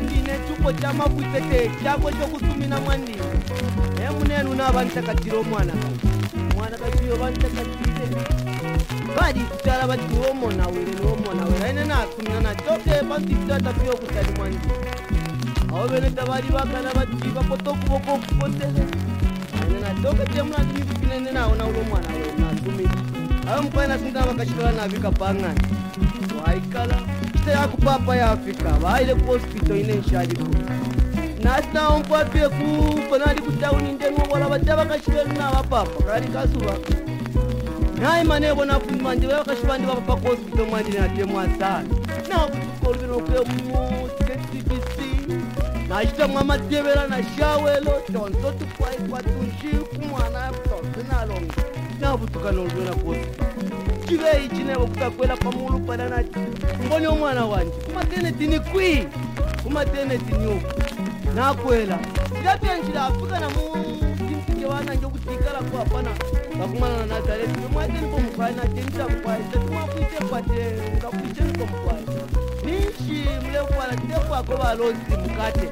ndine chuko chamabwitete chako chokusumina mwandine emuneni una vantakatiro mwana mwana kaciyo vantakatire badi kutala vati womona wele nomona wele aine natumina natoke pansiktatapiyo kutali mwandine awo vene tavali vakana vati vakotokuvokokukotele aine natoke temunatumi kutinene nawo na ulo mwana wele natumia amupaina sindava kachitola navika pang'ani waikala chita yakupapa yafika vaile ku hospital ine nxaliko nata ompapie kupa nali kutauni ndeng'ongola vatava kachilelu navapapa kali kasuva naimanevo napumandi vakashivandi vapapa ku hospital mwandine natemwasala nakutukoluvinokuye musektvc nashita mwamatevela na shawelo tonso tukwaikwatunji kumwana tonso nalonga na vutukani olwela kosi civeyi cinevo kutakwela pamulu pananati mboni omwana wanje umateneti ni kwii umateneti ni oku nakwela ndapyanjila afika na mucimtike wanange okutikala kwapana ngakumanana nazareti nomwateni pomukwai natenisa mukwai tatumwakwite kwate ngakwite ni pomukwai ninci mulekwala ndekwako valosi mukate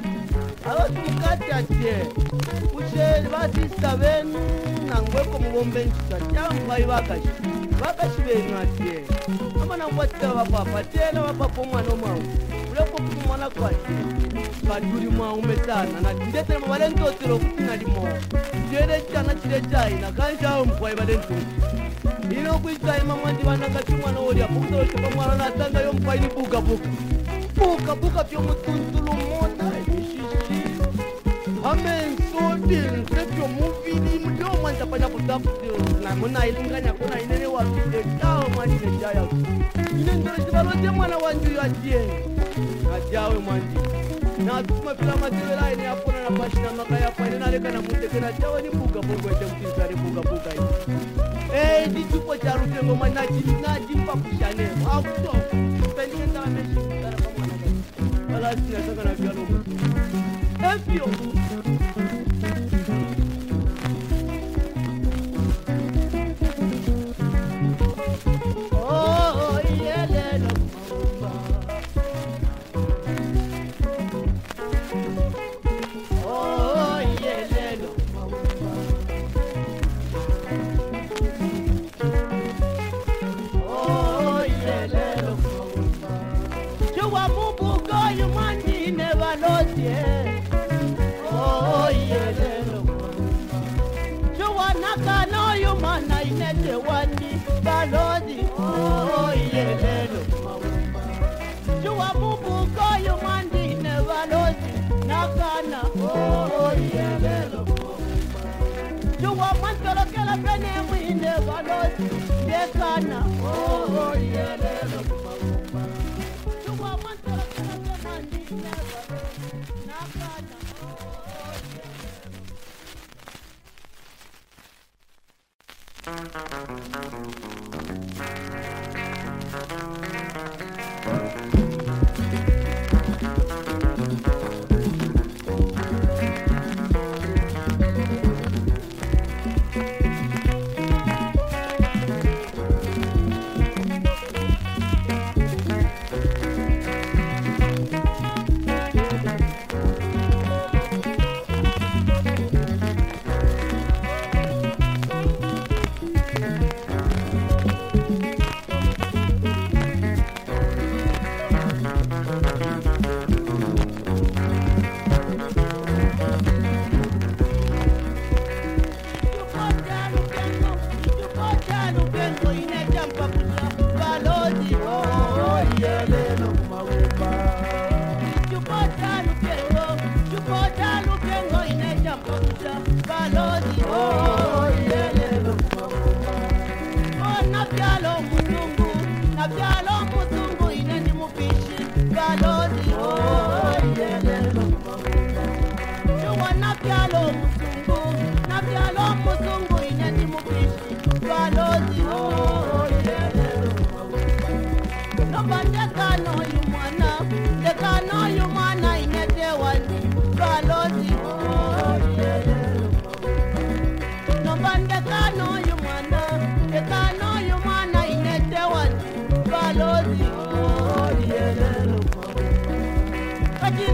alosi mukate atye kuce vasisa venu nangweko muvombenjisa tyamvai vakachi e vakachi venu atiyeye amana kwatira vapa patiyena vapapo mwana mau uleko kuti mwana kwati kanduri mwaumesana natindetere mavale ndotero kuti nalimoa chiyere chana chire chaina kanjaumbwai vale e ndoti ino e kuitaima mwandivanakati mwana woli apokuzaloshopa mwana natanga yombwainibukabuka bukabuka vyomutunzulumona munailinganya kona inene wakuile kawo mwanjine jayaku ine ndiri chivaloje mwana wanju yajiyeni ajawe mwanji nazikumapila mativela aine apona na pashi na maka yapaine nalekana mutekena jawe ni buga pongoete mtinsare buga buga i ee ni eh, chipo cha rutengo manajimpa kushane akuto pendine ndavameshi kala kamwanaa alasinasakana vyalo empio Ghana.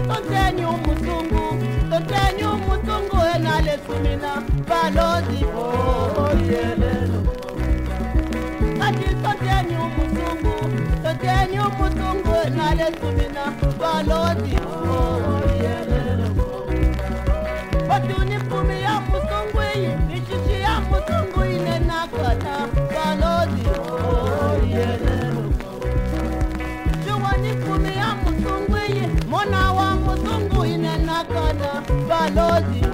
tondeni umuzungu tondeni umuzungu enalesumina balozi oyelelo kati tondeni umuzungu tondeni umuzungu enalesumina balozi lójijì.